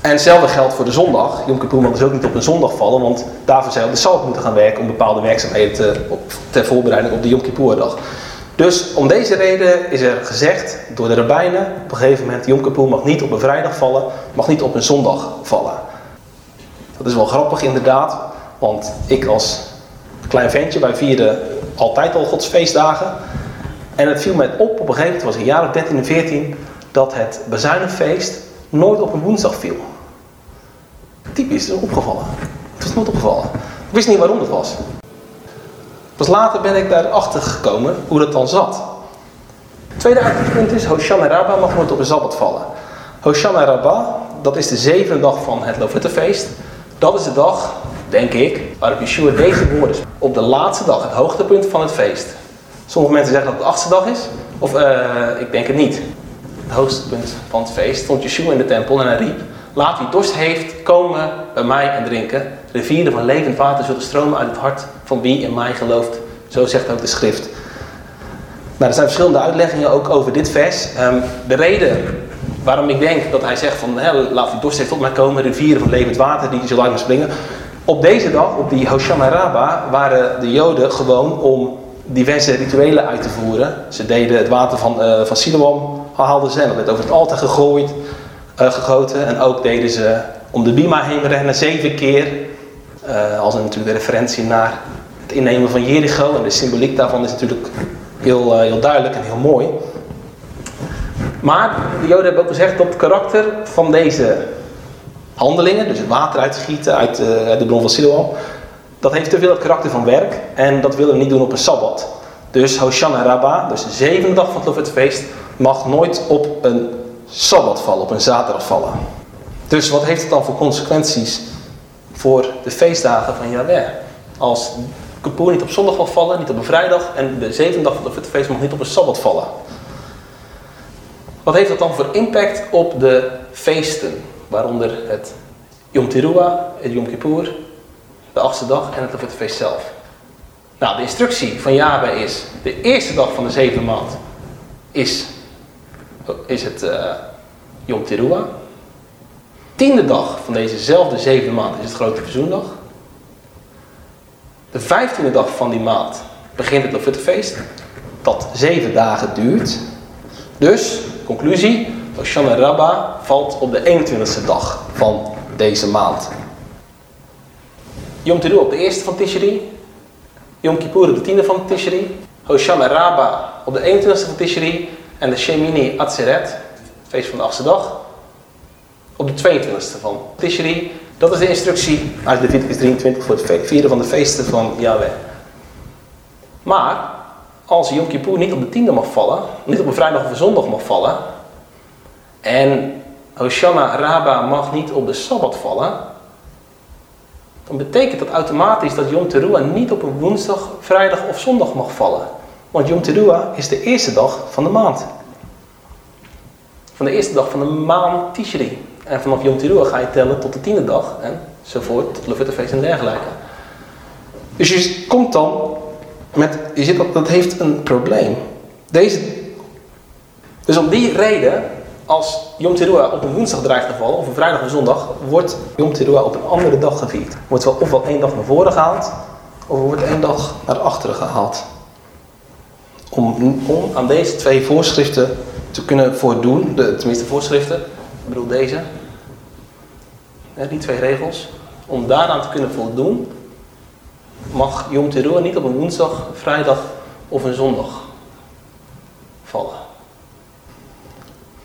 En hetzelfde geldt voor de zondag. Yom Kippur mag dus ook niet op een zondag vallen, want daarvoor zou de Sabbat moeten gaan werken om bepaalde werkzaamheden te, ter voorbereiding op de Yom Kippur-dag. Dus om deze reden is er gezegd door de rabbijnen, op een gegeven moment, Yom Kippur mag niet op een vrijdag vallen, mag niet op een zondag vallen. Dat is wel grappig inderdaad, want ik als klein ventje, wij vierden altijd al Gods feestdagen. En het viel mij op, op een gegeven moment, was jaar of 13 en 14, dat het bezuinigfeest nooit op een woensdag viel. Typisch, is opgevallen. Het was nooit opgevallen. Ik wist niet waarom dat was. Pas later ben ik daarachter gekomen hoe dat dan zat. Het tweede uitgangspunt is, Hoshana Rabbah mag nooit op een Sabbat vallen. Hoshana Rabbah, dat is de zevende dag van het Lofuttefeest. Dat is de dag, denk ik, waarop Yeshua deze woorden Op de laatste dag, het hoogtepunt van het feest. Sommige mensen zeggen dat het de achtste dag is. Of uh, ik denk het niet. Het hoogtepunt van het feest stond Yeshua in de tempel en hij riep... Laat wie dorst heeft komen bij mij en drinken. Rivieren van levend water zullen stromen uit het hart van wie in mij gelooft. Zo zegt ook de schrift. Nou, er zijn verschillende uitleggingen ook over dit vers. Um, de reden waarom ik denk dat hij zegt van laat wie dorst tot mij komen, rivieren van levend water die zullen uit me springen. Op deze dag, op die Hoshana Rabbah, waren de Joden gewoon om diverse rituelen uit te voeren. Ze deden het water van, uh, van Siloam, haalden ze en dat werd over het altaar gegooid, uh, gegoten. En ook deden ze om de Bima heen rennen zeven keer. Uh, als een natuurlijk referentie naar het innemen van Jericho. En de symboliek daarvan is natuurlijk heel, heel duidelijk en heel mooi. Maar de Joden hebben ook gezegd dat het karakter van deze handelingen, dus het water uitschieten uit, uh, uit de bron van Siloam, dat heeft te veel het karakter van werk en dat willen we niet doen op een Sabbat. Dus Hoshana Rabbah, dus de zevende dag van het feest, mag nooit op een Sabbat vallen, op een zaterdag vallen. Dus wat heeft het dan voor consequenties voor de feestdagen van Yahweh? Als Kippur niet op zondag mag vallen, niet op een vrijdag en de zevende dag van het feest mag niet op een Sabbat vallen. Wat heeft dat dan voor impact op de feesten? Waaronder het Yom Teruah, het Yom Kippur, de achtste dag en het feest zelf. Nou, de instructie van Yahweh is, de eerste dag van de zevende maand is, is het uh, Yom Teruah. Tiende dag van dezezelfde zevende maand is het Grote Verzoendag. De vijftiende dag van die maand begint het Lofuttefeest. Dat zeven dagen duurt. Dus, conclusie, Hoshana Rabbah valt op de 21ste dag van deze maand. Yom Teruah op de eerste van Tishri. Yom Kippur op de tiende van Tishri. Hoshana Rabbah op de 21ste van Tishri. En de Shemini Atzeret, feest van de achtste dag, op de 22ste van Tishri. Dat is de instructie uit Leviticus 23 voor het vieren van de feesten van Yahweh. Maar als Yom Kippur niet op de tiende mag vallen, niet op een vrijdag of een zondag mag vallen, en Hoshana Rabbah mag niet op de Sabbat vallen, dan betekent dat automatisch dat Yom Teruah niet op een woensdag, vrijdag of zondag mag vallen. Want Yom Teruah is de eerste dag van de maand. Van de eerste dag van de maand Tishri. En vanaf Yom Teruah ga je tellen tot de tiende dag enzovoort, tot Levittefeest en dergelijke. Dus je komt dan met, je ziet dat dat heeft een probleem. Deze, dus om die reden als Yom Teruah op een woensdag dreigt te vallen, of een vrijdag of zondag, wordt Yom Teruah op een andere dag gevierd. Wordt wel ofwel één dag naar voren gehaald, of wordt één dag naar achteren gehaald. Om, om aan deze twee voorschriften te kunnen voordoen, de, tenminste voorschriften, ik bedoel deze, die twee regels, om daaraan te kunnen voldoen, mag Yom Teruah niet op een woensdag, vrijdag of een zondag vallen.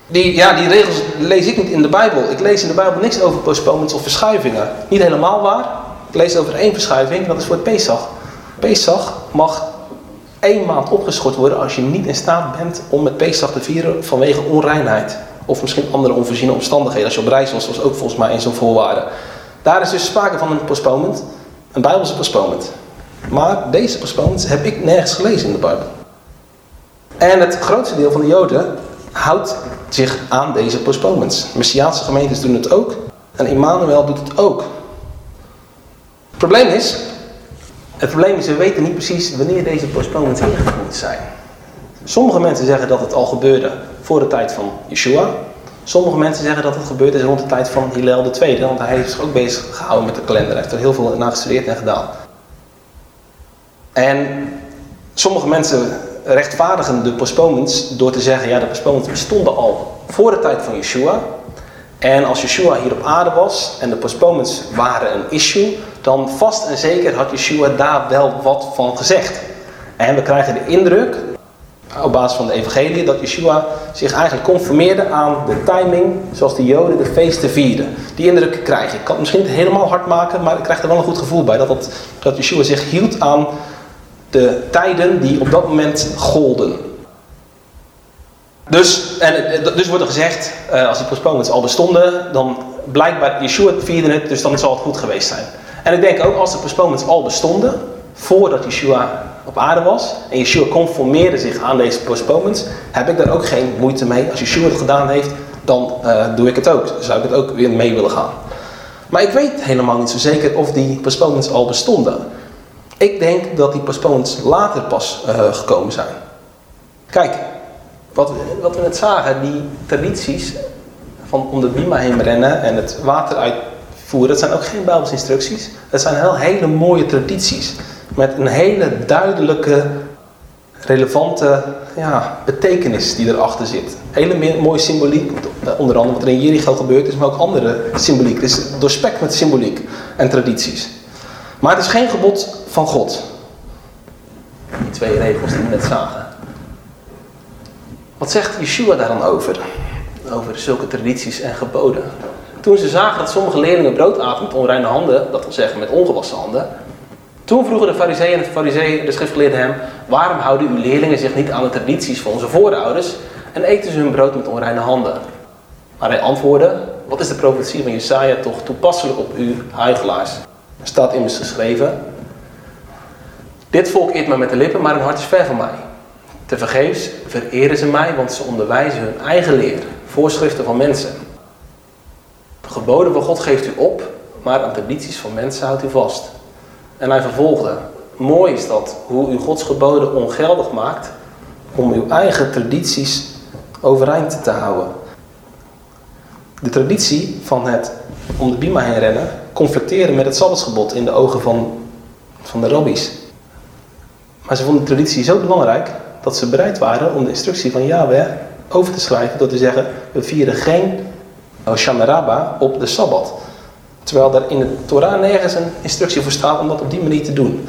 Die, ja, die regels lees ik niet in de Bijbel. Ik lees in de Bijbel niks over postponements of verschuivingen. Niet helemaal waar. Ik lees over één verschuiving, dat is voor Pesach. Pesach mag één maand opgeschort worden als je niet in staat bent om met Pesach te vieren vanwege onreinheid. Of misschien andere onvoorziene omstandigheden. Als je op reis was, was ook volgens mij een zo'n voorwaarde. Daar is dus sprake van een postponement. Een Bijbelse postponement. Maar deze postponements heb ik nergens gelezen in de Bijbel. En het grootste deel van de Joden houdt zich aan deze postponements. Messiaanse gemeentes doen het ook. En Immanuel doet het ook. Het probleem is, het probleem is, we weten niet precies wanneer deze postponements ingevoerd zijn. Sommige mensen zeggen dat het al gebeurde voor de tijd van Yeshua. Sommige mensen zeggen dat het gebeurd is rond de tijd van Hillel II, want hij heeft zich ook bezig gehouden met de kalender. Hij heeft er heel veel naar gestudeerd en gedaan. En sommige mensen rechtvaardigen de postponements door te zeggen, ja de postponements bestonden al voor de tijd van Yeshua. En als Yeshua hier op aarde was en de postponements waren een issue, dan vast en zeker had Yeshua daar wel wat van gezegd. En we krijgen de indruk, op basis van de evangelie, dat Yeshua zich eigenlijk conformeerde aan de timing zoals de Joden de feesten vierden. Die indruk krijg ik. Ik kan het misschien niet helemaal hard maken, maar ik krijg er wel een goed gevoel bij. Dat, het, dat Yeshua zich hield aan de tijden die op dat moment golden. Dus, en, dus wordt er gezegd, uh, als die postponements al bestonden, dan blijkbaar, Yeshua vierde het, dus dan zal het goed geweest zijn. En ik denk ook, als de postponements al bestonden, voordat Yeshua op aarde was, en Yeshua conformeerde zich aan deze postponements, heb ik daar ook geen moeite mee. Als Yeshua het gedaan heeft, dan uh, doe ik het ook. Zou ik het ook weer mee willen gaan. Maar ik weet helemaal niet zo zeker of die postponements al bestonden. Ik denk dat die postponements later pas uh, gekomen zijn. Kijk, wat, wat we net zagen, die tradities van om de bima heen rennen en het water uitvoeren, dat zijn ook geen Bijbelse instructies. Dat zijn heel hele mooie tradities. Met een hele duidelijke, relevante ja, betekenis die erachter zit. Hele mooie symboliek, onder andere wat er in Jericho gebeurd is, maar ook andere symboliek. Het is doorspekt met symboliek en tradities. Maar het is geen gebod van God. Die twee regels die we net zagen. Wat zegt Yeshua daar dan over? Over zulke tradities en geboden. Toen ze zagen dat sommige leerlingen brood aten met onreine handen, dat wil zeggen met ongewassen handen. Toen vroegen de fariseeën en de fariseeën, de schriftgeleerden hem, waarom houden uw leerlingen zich niet aan de tradities van onze voorouders en eten ze hun brood met onreine handen? Maar hij antwoordde, wat is de profetie van Jesaja toch toepasselijk op u, huigelaars? Er staat immers geschreven, dit volk eet mij met de lippen, maar hun hart is ver van mij. Te vergeefs vereren ze mij, want ze onderwijzen hun eigen leer, voorschriften van mensen. De geboden van God geeft u op, maar aan tradities van mensen houdt u vast. En hij vervolgde, mooi is dat, hoe u Gods geboden ongeldig maakt om uw eigen tradities overeind te houden. De traditie van het om de bima heen rennen conflicteren met het sabbatsgebod in de ogen van, van de rabbies. Maar ze vonden de traditie zo belangrijk dat ze bereid waren om de instructie van Yahweh over te schrijven. Door te zeggen, we vieren geen Shamaraba op de Sabbat. Terwijl er in de Torah nergens een instructie voor staat om dat op die manier te doen.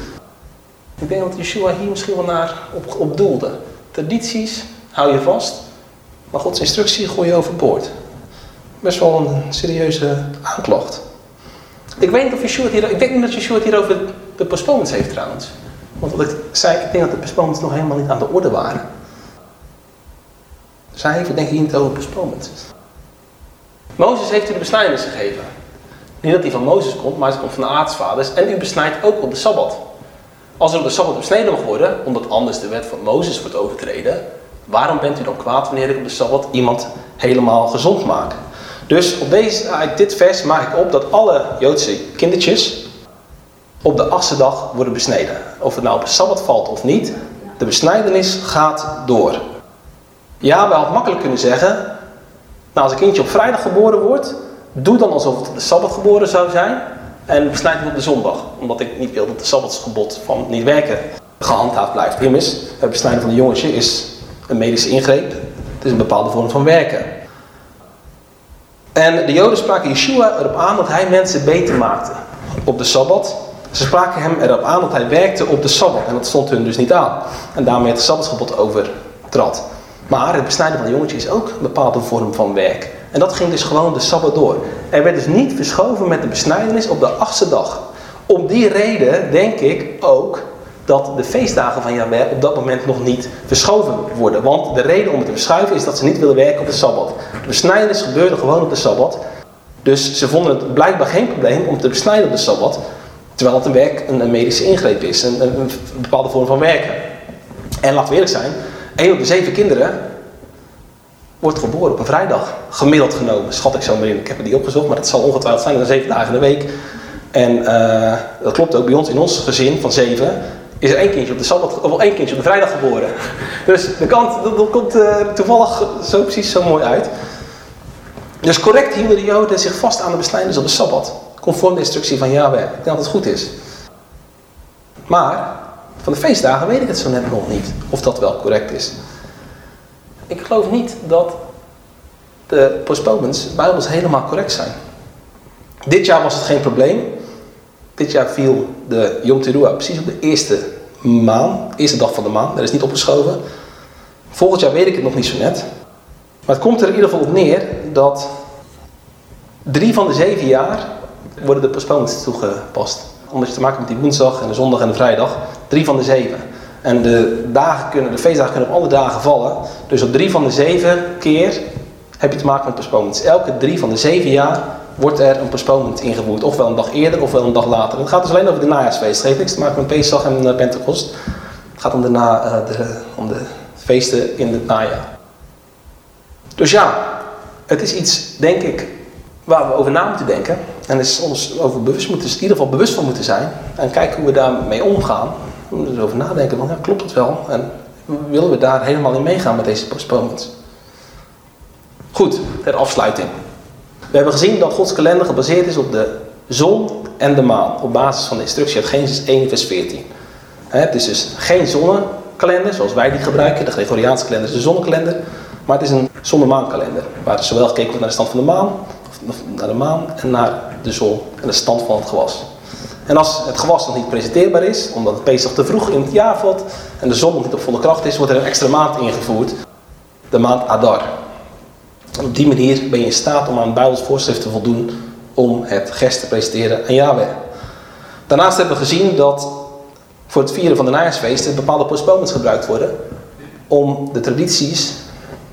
Ik denk dat Yeshua hier misschien wel naar op, op doelde. Tradities hou je vast, maar Gods instructie gooi je overboord. Best wel een serieuze aanklacht. Ik weet niet of Yeshua hier, ik denk niet dat Yeshua het hier over de postponements heeft trouwens. Want wat ik zei, ik denk dat de postponements nog helemaal niet aan de orde waren. Zij heeft het denk ik niet over postponements. Mozes heeft u de besnijdenis gegeven. Niet dat die van Mozes komt, maar ze komt van de aartsvaders. En u besnijdt ook op de Sabbat. Als er op de Sabbat besneden mag worden, omdat anders de wet van Mozes wordt overtreden, waarom bent u dan kwaad wanneer ik op de Sabbat iemand helemaal gezond maak? Dus op deze, uit dit vers maak ik op dat alle Joodse kindertjes op de achtste dag worden besneden. Of het nou op een Sabbat valt of niet, de besnijdenis gaat door. Ja, we hadden makkelijk kunnen zeggen, als een kindje op vrijdag geboren wordt, doe dan alsof het de Sabbat geboren zou zijn en besnijd het op de zondag. Omdat ik niet wil dat het Sabbatsgebod van niet werken gehandhaafd blijft. Immers, het besnijden van een jongetje is een medische ingreep. Het is een bepaalde vorm van werken. En de Joden spraken Yeshua erop aan dat hij mensen beter maakte op de Sabbat. Ze spraken hem erop aan dat hij werkte op de Sabbat. En dat stond hun dus niet aan. En daarmee het Sabbatsgebod overtrad. Maar het besnijden van een jongetje is ook een bepaalde vorm van werk. En dat ging dus gewoon de Sabbat door. Er werd dus niet verschoven met de besnijdenis op de achtste dag. Om die reden denk ik ook dat de feestdagen van Yahweh op dat moment nog niet verschoven worden. Want de reden om het te verschuiven is dat ze niet willen werken op de Sabbat. De besnijdenis gebeurde gewoon op de Sabbat. Dus ze vonden het blijkbaar geen probleem om te besnijden op de Sabbat. Terwijl het een, werk, een, medische ingreep is, een, bepaalde vorm van werken. En laten we eerlijk zijn, 1 op de 7 kinderen wordt geboren op een vrijdag. Gemiddeld genomen, schat ik zo maar in. Ik heb het niet opgezocht, maar het zal ongetwijfeld zijn, dan 7 dagen in de week. En uh, dat klopt ook bij ons, in ons gezin van 7, is er één kindje op de Sabbat, of één kindje op de vrijdag geboren. Dus de kant, dat, dat komt uh, toevallig zo precies zo mooi uit. Dus correct hielden de Joden zich vast aan de besnijders op de Sabbat. Conform de instructie van Yahweh. Ik denk dat het goed is. Maar van de feestdagen weet ik het zo net nog niet. Of dat wel correct is. Ik geloof niet dat de postponements bijbels helemaal correct zijn. Dit jaar was het geen probleem. Dit jaar viel de Yom Teruah precies op de eerste maan. Eerste dag van de maan. Dat is niet opgeschoven. Volgend jaar weet ik het nog niet zo net. Maar het komt er in ieder geval op neer dat drie van de zeven jaar worden de postponements toegepast. Omdat je te maken hebt met die woensdag en de zondag en de vrijdag. Drie van de zeven. En de, dagen kunnen, de feestdagen kunnen op alle dagen vallen. Dus op drie van de zeven keer heb je te maken met postponements. Elke drie van de zeven jaar wordt er een postponement ingevoerd. Ofwel een dag eerder, ofwel een dag later. het gaat dus alleen over de najaarsfeest. Het heeft niks te maken met Pesach en uh, Pentecost. Het gaat om de, na, uh, de, om de feesten in het najaar. Dus ja, het is iets, denk ik, waar we over na moeten denken. En is ons over bewust moeten, in ieder geval bewust van moeten zijn. En kijken hoe we daarmee omgaan. We moeten erover nadenken, van ja, klopt het wel? En willen we daar helemaal in meegaan met deze postponements? Goed, ter afsluiting. We hebben gezien dat Gods kalender gebaseerd is op de zon en de maan. Op basis van de instructie uit Genesis 1 vers 14. Het is dus geen zonnekalender zoals wij die gebruiken. De Gregoriaanse kalender is de zonnekalender. Maar het is een zon-maankalender. Waar zowel gekeken wordt naar de stand van de maan, naar de maan en naar de zon en de stand van het gewas. En als het gewas nog niet presenteerbaar is, omdat het Pesach te vroeg in het jaar valt en de zon nog niet op volle kracht is, wordt er een extra maand ingevoerd. De maand Adar. Op die manier ben je in staat om aan Bijbels voorschrift te voldoen om het gest te presenteren aan Yahweh. Daarnaast hebben we gezien dat voor het vieren van de najaarsfeesten bepaalde postponements gebruikt worden om de tradities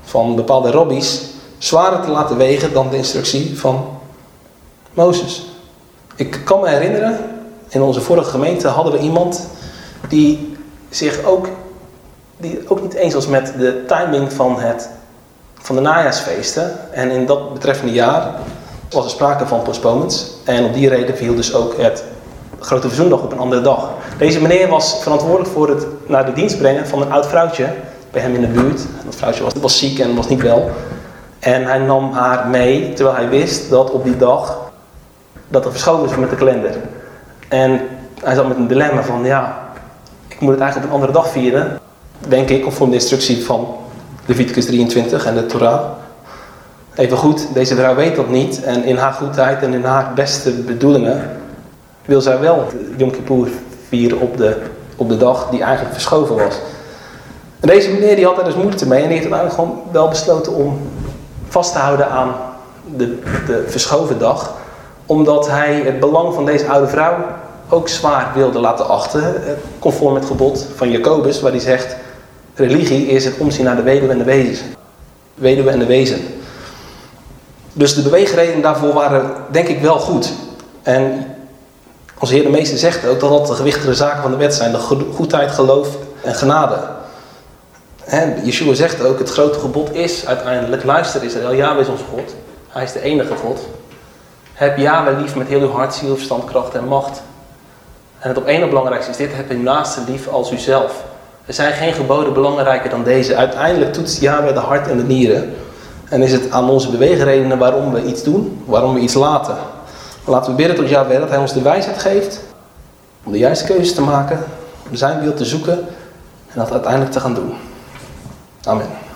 van bepaalde rabbies zwaarder te laten wegen dan de instructie van Mozes. Ik kan me herinneren, in onze vorige gemeente hadden we iemand die zich ook, die ook niet eens was met de timing van, het, van de najaarsfeesten. En in dat betreffende jaar was er sprake van postponements. En op die reden viel dus ook het Grote Verzoendag op een andere dag. Deze meneer was verantwoordelijk voor het naar de dienst brengen van een oud vrouwtje bij hem in de buurt. Dat vrouwtje was, was ziek en was niet wel. En hij nam haar mee, terwijl hij wist dat op die dag dat er verschoven is met de kalender. En hij zat met een dilemma van, ja, ik moet het eigenlijk op een andere dag vieren. Denk ik, conform de instructie van Leviticus 23 en de Torah. Even goed, deze vrouw weet dat niet. En in haar goedheid en in haar beste bedoelingen wil zij wel Yom Kippur vieren op de, op de dag die eigenlijk verschoven was. En deze meneer die had daar dus moeite mee en die heeft uiteindelijk gewoon wel besloten om vast te houden aan de, de verschoven dag. Omdat hij het belang van deze oude vrouw ook zwaar wilde laten achten. Eh, conform het gebod van Jacobus, waar hij zegt: religie is het omzien naar de weduwe en de wezen. En de wezen. Dus de beweegredenen daarvoor waren denk ik wel goed. En onze Heer de Meester zegt ook dat dat de gewichtige zaken van de wet zijn. De goedheid, geloof en genade. En Yeshua zegt ook, het grote gebod is uiteindelijk, luister Israël, Yahweh is onze God. Hij is de enige God. Heb Yahweh lief met heel uw hart, ziel, verstand, kracht en macht. En het op één belangrijkste is dit, heb je naaste lief als uzelf. Er zijn geen geboden belangrijker dan deze. Uiteindelijk toetst Yahweh de hart en de nieren. En is het aan onze beweegredenen waarom we iets doen, waarom we iets laten. Laten we bidden tot Yahweh dat hij ons de wijsheid geeft om de juiste keuzes te maken, om zijn wil te zoeken en dat uiteindelijk te gaan doen. Amén.